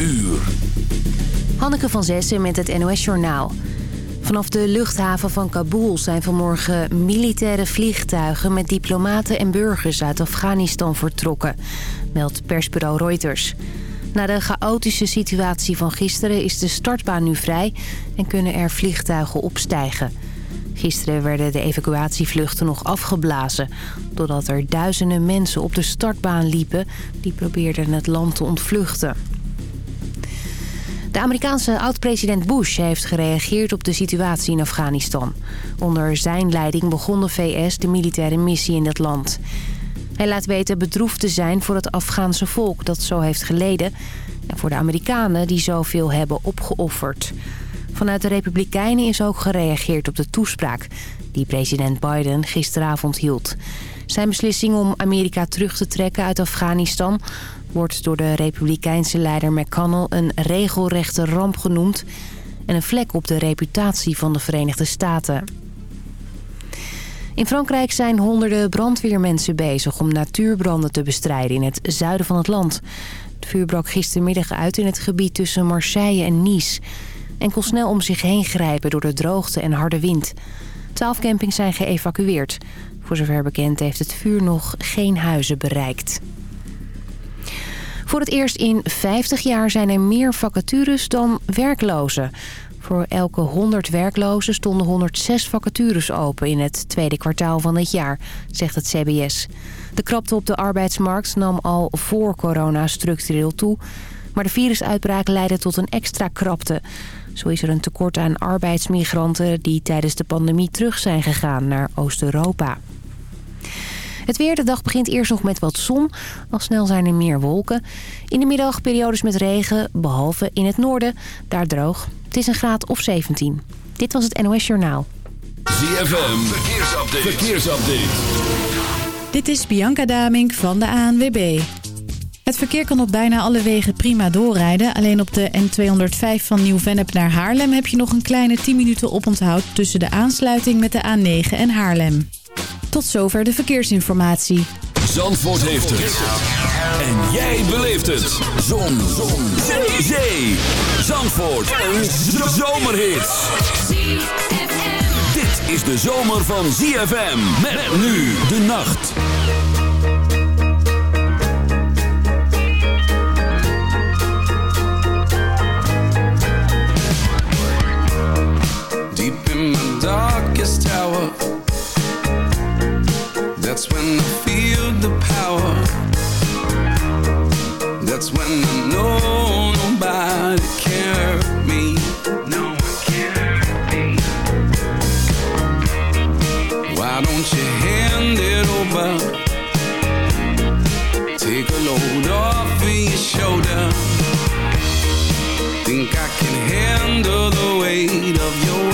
uur. Hanneke van Zessen met het NOS Journaal. Vanaf de luchthaven van Kabul zijn vanmorgen militaire vliegtuigen... met diplomaten en burgers uit Afghanistan vertrokken, meldt persbureau Reuters. Na de chaotische situatie van gisteren is de startbaan nu vrij... en kunnen er vliegtuigen opstijgen. Gisteren werden de evacuatievluchten nog afgeblazen... doordat er duizenden mensen op de startbaan liepen... die probeerden het land te ontvluchten. De Amerikaanse oud-president Bush heeft gereageerd op de situatie in Afghanistan. Onder zijn leiding begon de VS de militaire missie in dat land. Hij laat weten bedroefd te zijn voor het Afghaanse volk dat zo heeft geleden... en voor de Amerikanen die zoveel hebben opgeofferd. Vanuit de Republikeinen is ook gereageerd op de toespraak... die president Biden gisteravond hield. Zijn beslissing om Amerika terug te trekken uit Afghanistan... wordt door de republikeinse leider McConnell een regelrechte ramp genoemd... en een vlek op de reputatie van de Verenigde Staten. In Frankrijk zijn honderden brandweermensen bezig om natuurbranden te bestrijden in het zuiden van het land. Het vuur brak gistermiddag uit in het gebied tussen Marseille en Nice... en kon snel om zich heen grijpen door de droogte en harde wind. Twaalf campings zijn geëvacueerd. Voor zover bekend heeft het vuur nog geen huizen bereikt. Voor het eerst in 50 jaar zijn er meer vacatures dan werklozen. Voor elke 100 werklozen stonden 106 vacatures open in het tweede kwartaal van het jaar, zegt het CBS. De krapte op de arbeidsmarkt nam al voor corona structureel toe. Maar de virusuitbraak leidde tot een extra krapte. Zo is er een tekort aan arbeidsmigranten die tijdens de pandemie terug zijn gegaan naar Oost-Europa. Het weer, de dag begint eerst nog met wat zon. Al snel zijn er meer wolken. In de middag periodes met regen, behalve in het noorden. Daar droog. Het is een graad of 17. Dit was het NOS Journaal. ZFM, verkeersupdate. verkeersupdate. Dit is Bianca Damink van de ANWB. Het verkeer kan op bijna alle wegen prima doorrijden. Alleen op de N205 van Nieuw-Vennep naar Haarlem... heb je nog een kleine 10 minuten oponthoud... tussen de aansluiting met de A9 en Haarlem. Tot zover de verkeersinformatie. Zandvoort heeft het. En jij beleeft het. Zon. Zon. Zee. Zee. Zandvoort. Een zomerhit. Dit is de zomer van ZFM. Met nu de nacht. Deep in my darkest tower That's when I feel the power. That's when I know nobody can hurt me. Why don't you hand it over? Take a load off of your shoulder. Think I can handle the weight of your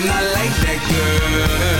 I'm not like that girl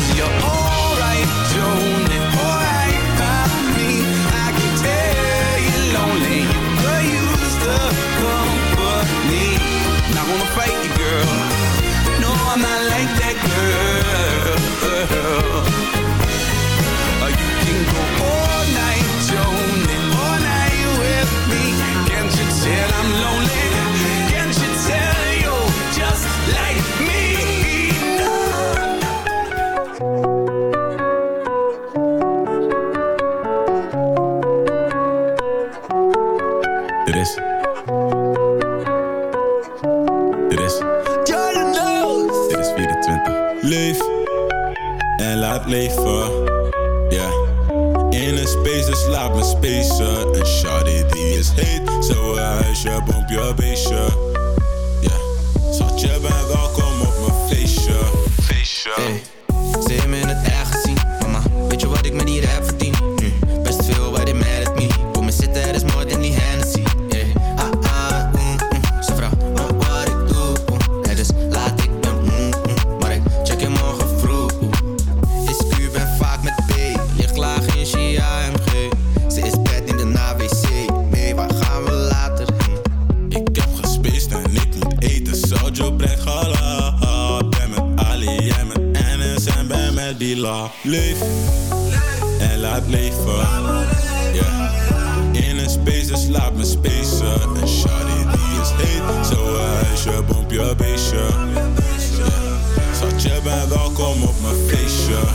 Cause you're all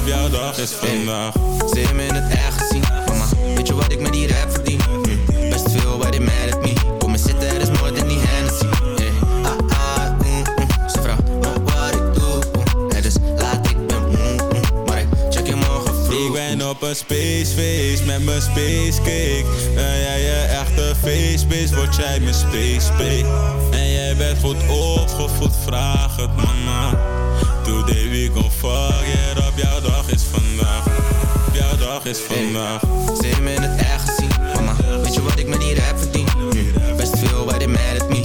op jouw dag is vandaag Ze je me in het echt gezien, mama Weet je wat ik met die rap verdien? Best veel, why they mad at me? Kom me zitten, er is moord in die Hennessy yeah. Ah ah, mm, mm. Ze vraagt me wat ik doe mm. Het is laat, ik ben moe mm, Maar ik check je morgen vroeg Ik ben op een spaceface met mijn spacecake En jij je echte facebase, word jij mijn spacebake En jij bent goed opgevoed, vraag het mama Today we gon' fuck, yeah op jouw dag is vandaag. Op jouw dag is vandaag. Hey, ze hebben het echt gezien, mama. Weet je wat ik met hier heb verdiend. Best veel, but it mad at me.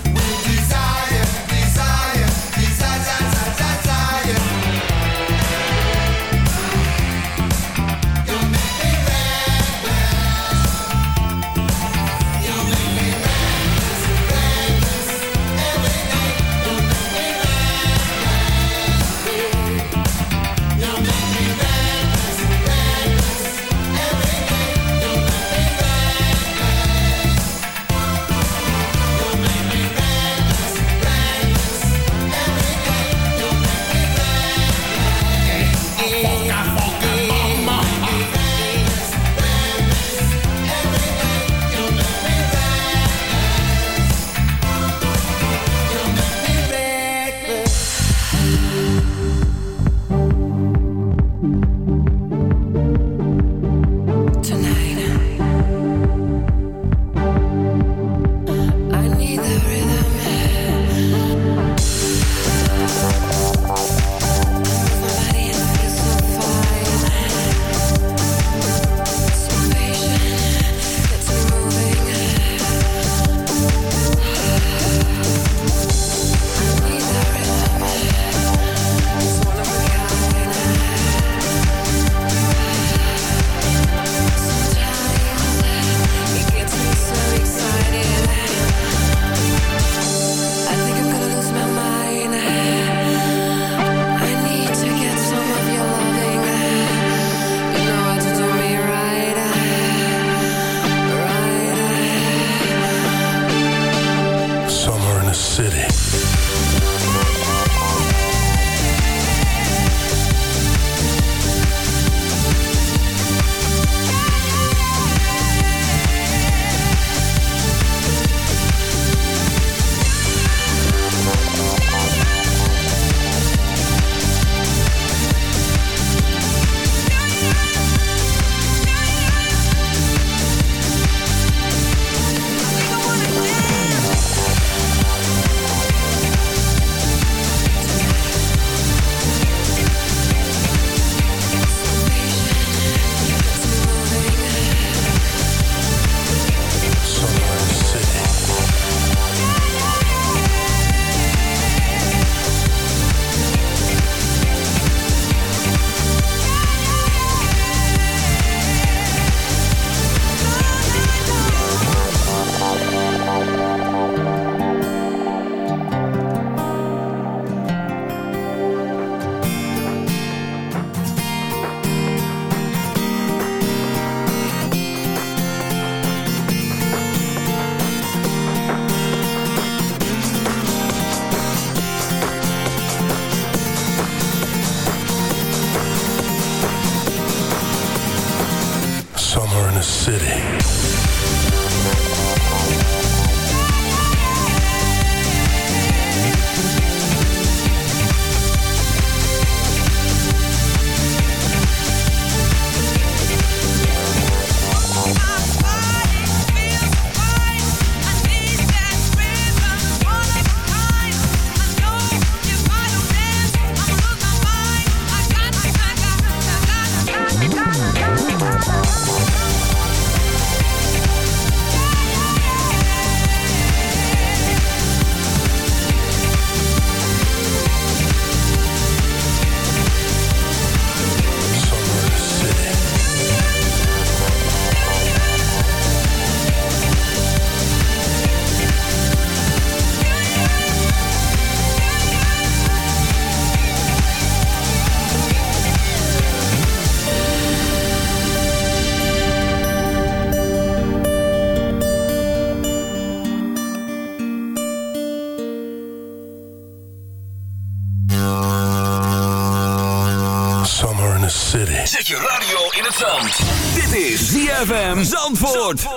van Zandvoort.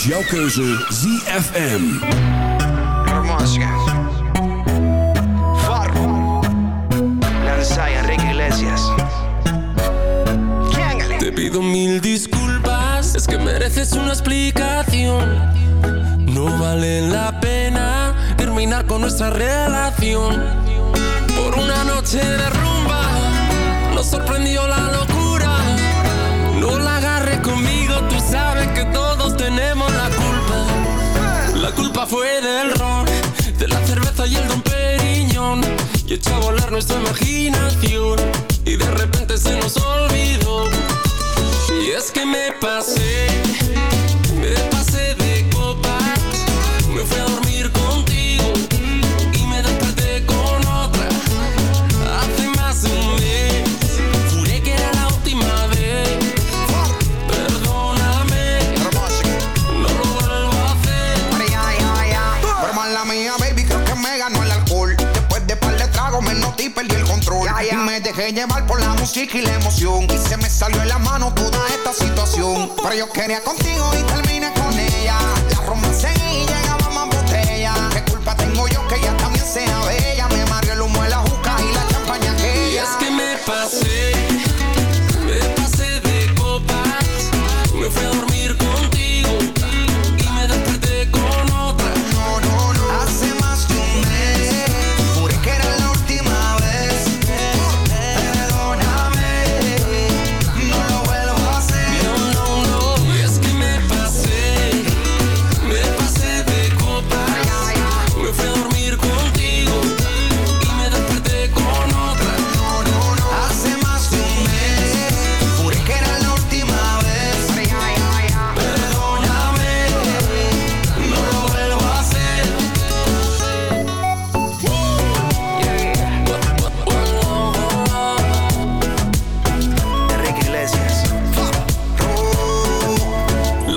Is jouw keuze ZFM. Hermosa. Farro. Lanza Enrique Iglesias. Te pido mil disculpas, es que mereces una explicación. No vale la pena terminar con nuestra relación. Por una noche de rumba, fue del ron, de la cerveza y el don Periñón. Y echó a volar nuestra imaginación. Y de repente se nos olvidó. Y es que me pasé, música y la emoción. Y se me salió de la mano toda esta situación. Pero yo quería contigo y terminé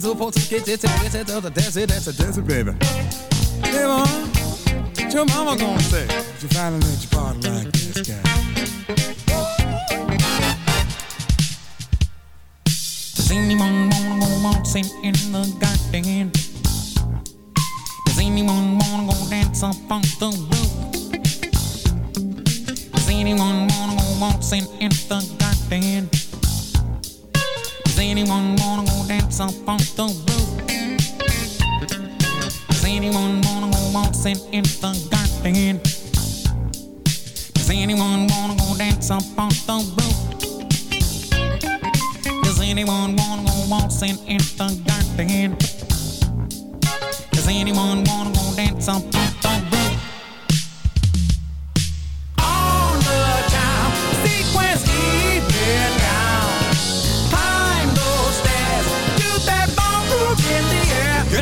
Just supposed to get it, that's it, that's it, that's it, that's it, baby. Hey, mom, what your mama gonna say? If you finally let your party like this guy. Does anyone wanna go waltzing in the garden? Does anyone wanna go dance up on the roof? Does anyone wanna go waltzing in the garden? Does anyone wanna go dance up on the roof? Does anyone wanna go waltzing in the garden? Does anyone wanna go dance up on the roof? Does anyone wanna go waltzing in the garden? Does anyone wanna go dance up on the roof? On the time, sequence even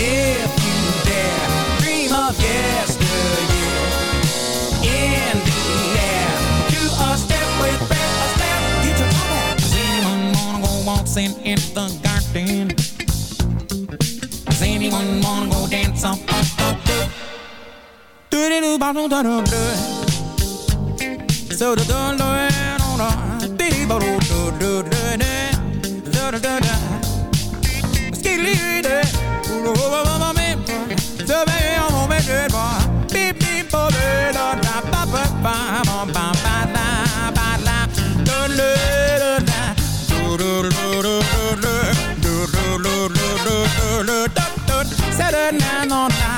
If you dare, dream of yesteryear. In the air, do a step with Fred Astaire. Get your. Does anyone wanna go waltzing in the garden? Does anyone wanna go dance on the roof? Do do do ba do da do do. So do do Saturday night on night.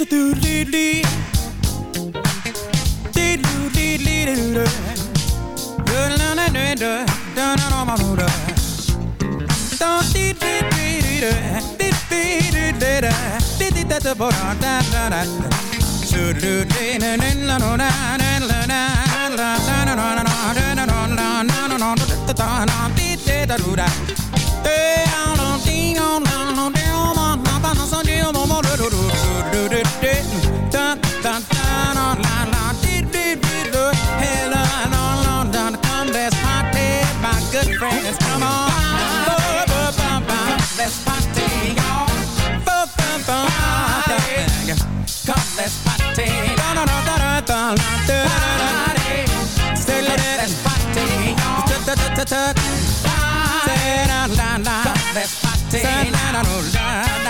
da da da Let's party. Let's party.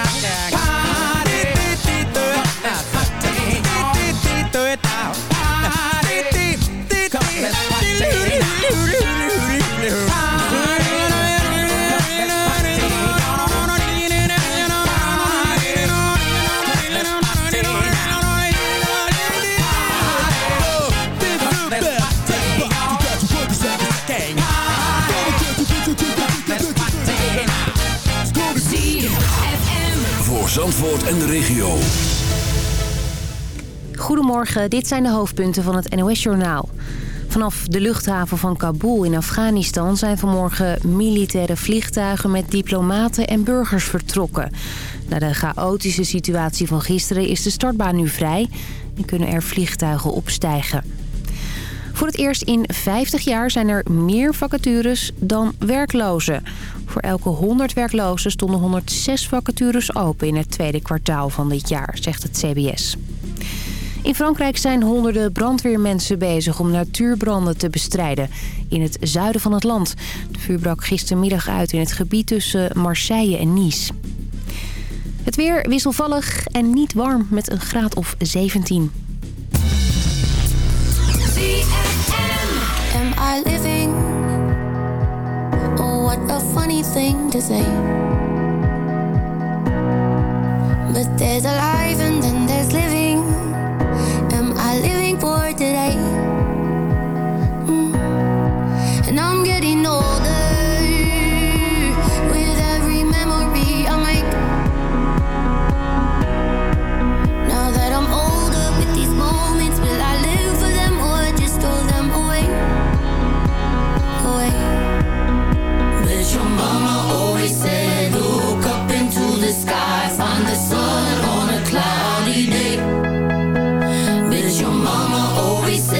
En de regio. Goedemorgen, dit zijn de hoofdpunten van het NOS-journaal. Vanaf de luchthaven van Kabul in Afghanistan zijn vanmorgen militaire vliegtuigen met diplomaten en burgers vertrokken. Na de chaotische situatie van gisteren is de startbaan nu vrij en kunnen er vliegtuigen opstijgen. Voor het eerst in 50 jaar zijn er meer vacatures dan werklozen. Voor elke 100 werklozen stonden 106 vacatures open in het tweede kwartaal van dit jaar, zegt het CBS. In Frankrijk zijn honderden brandweermensen bezig om natuurbranden te bestrijden in het zuiden van het land. De vuur brak gistermiddag uit in het gebied tussen Marseille en Nice. Het weer wisselvallig en niet warm met een graad of 17. Am living? Oh, what a funny thing to say. But there's a life and then there's living. Am I living for today? we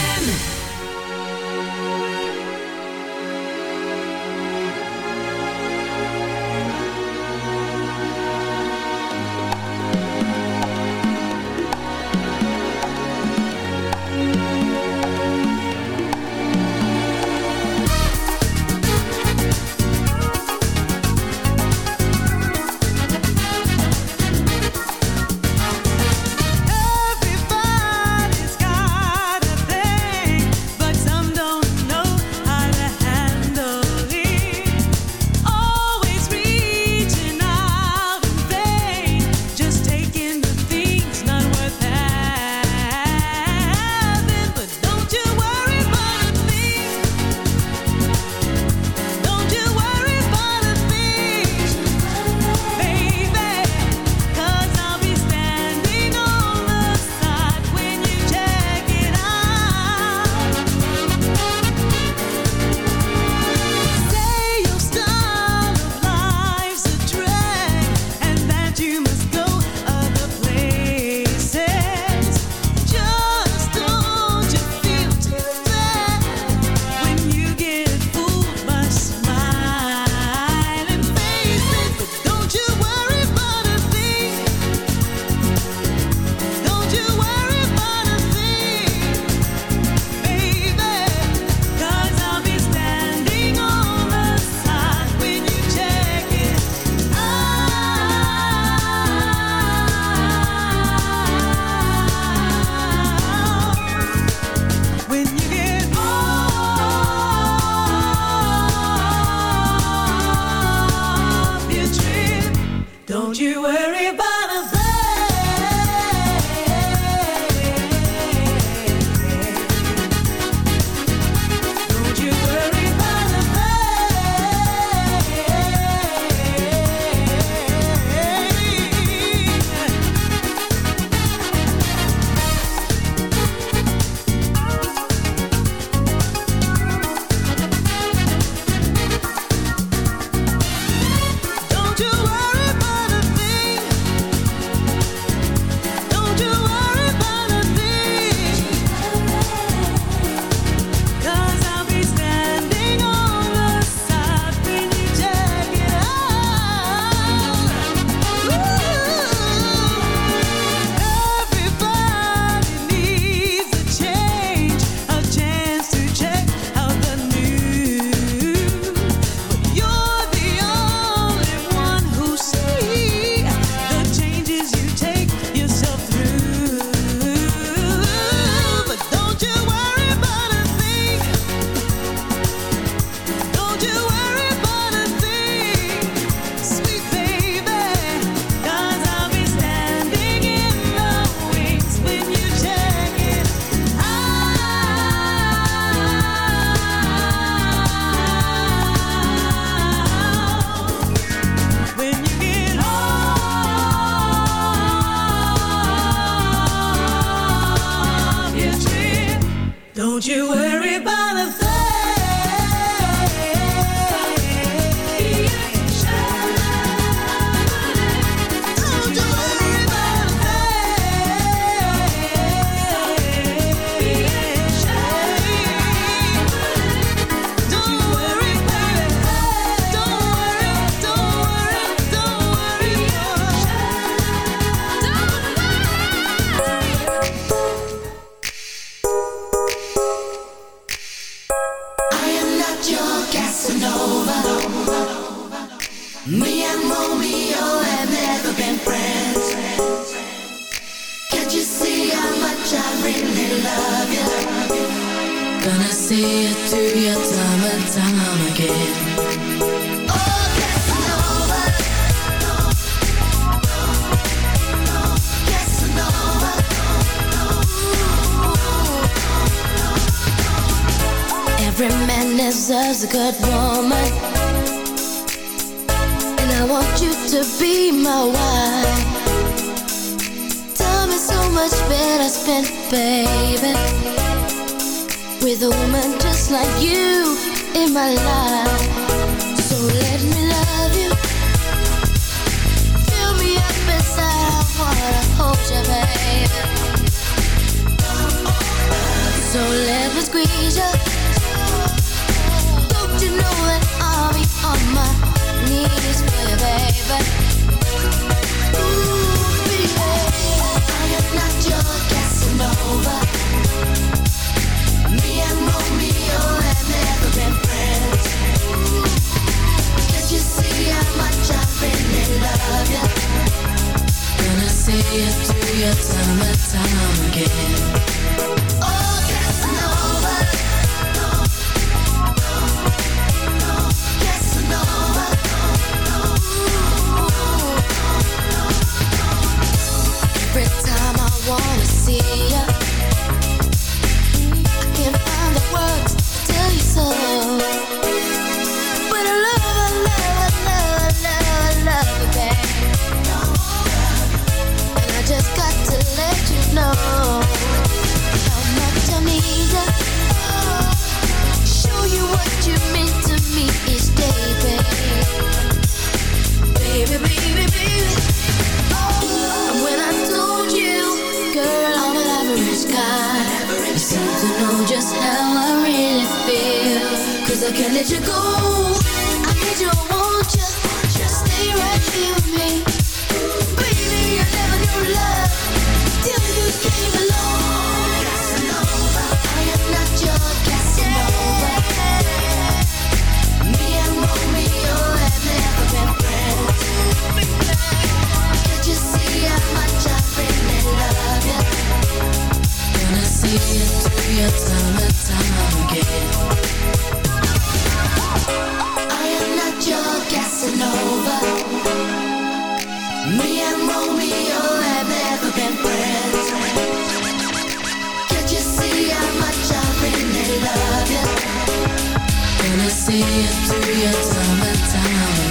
see it through your summertime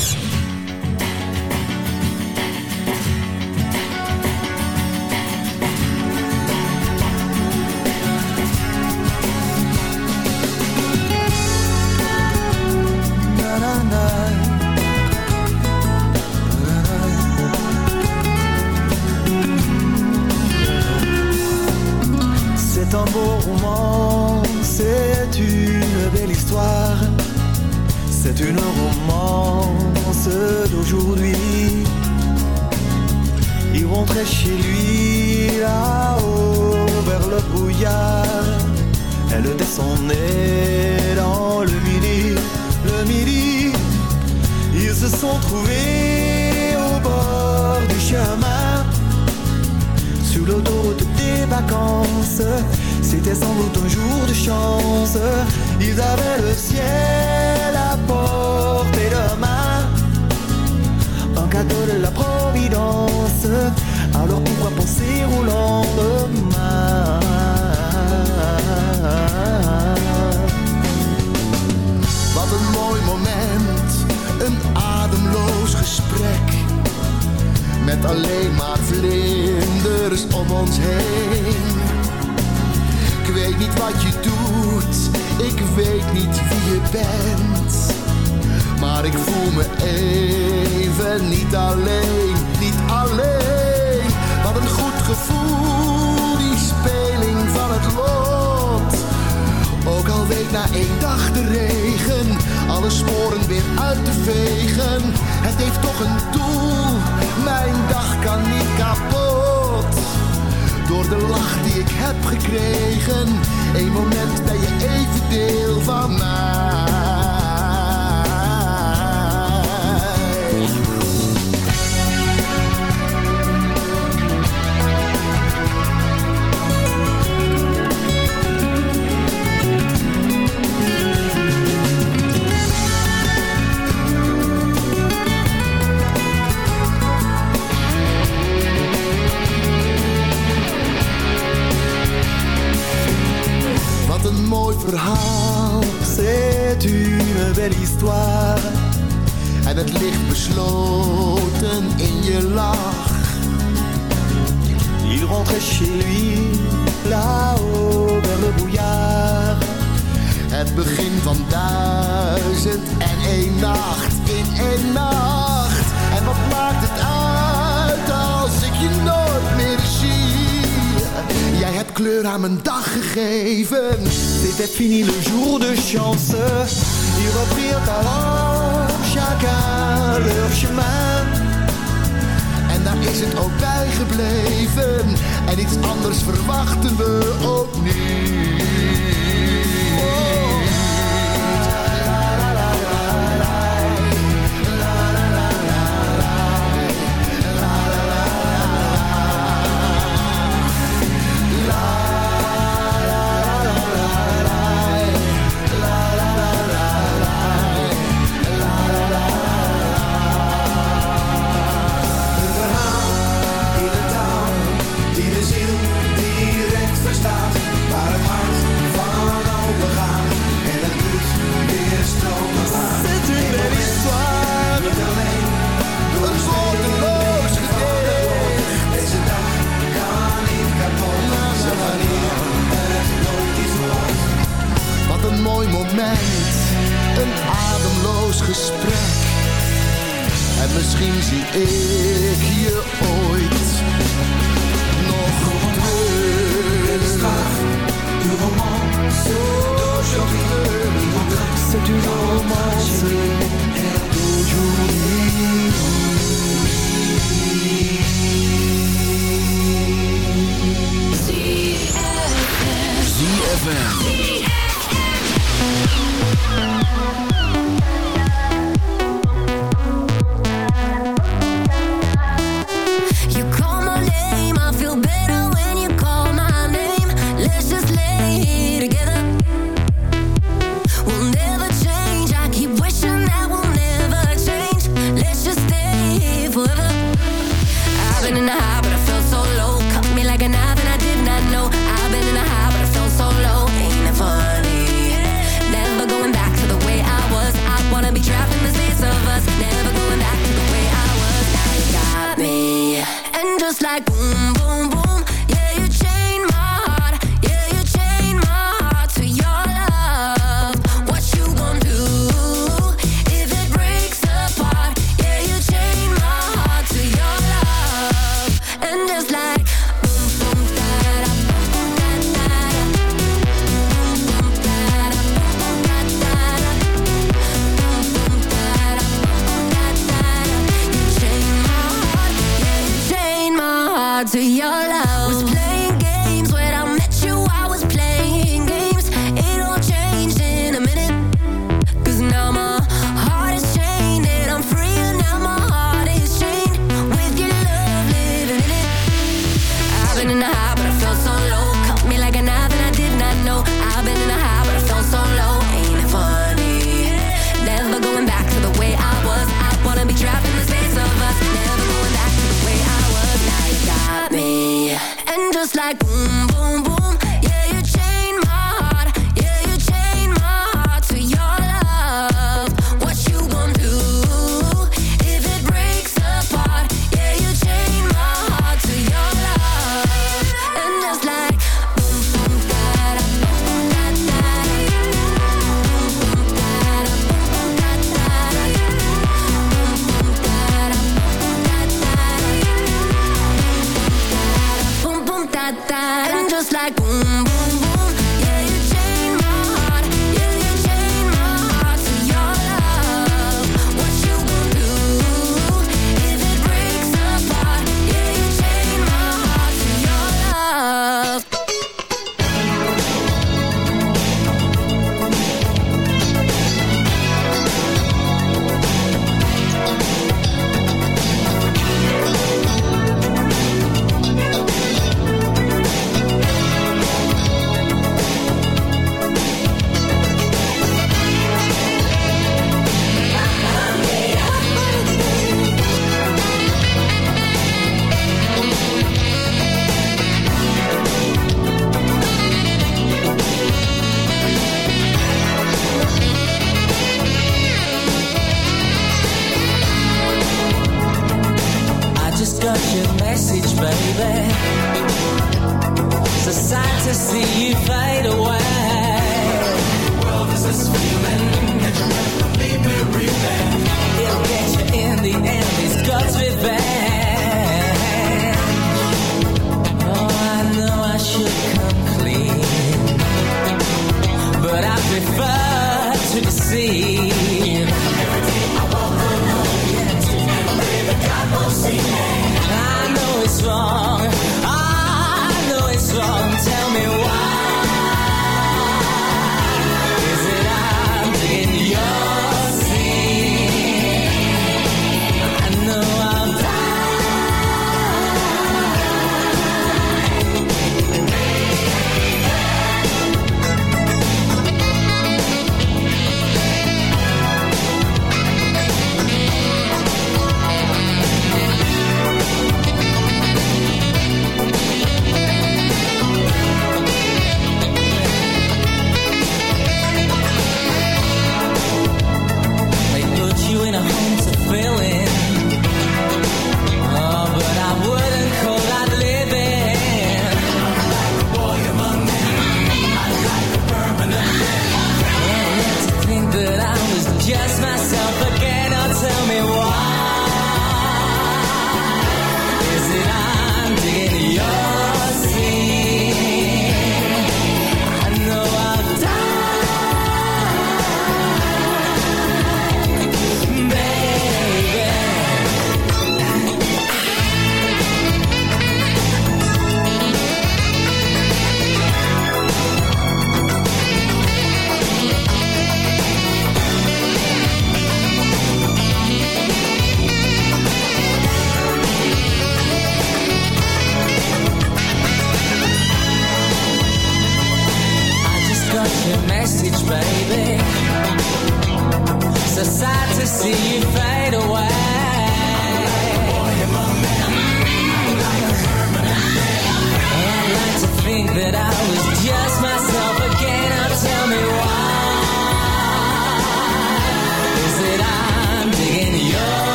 Verwachten we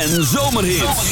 en zomerhits.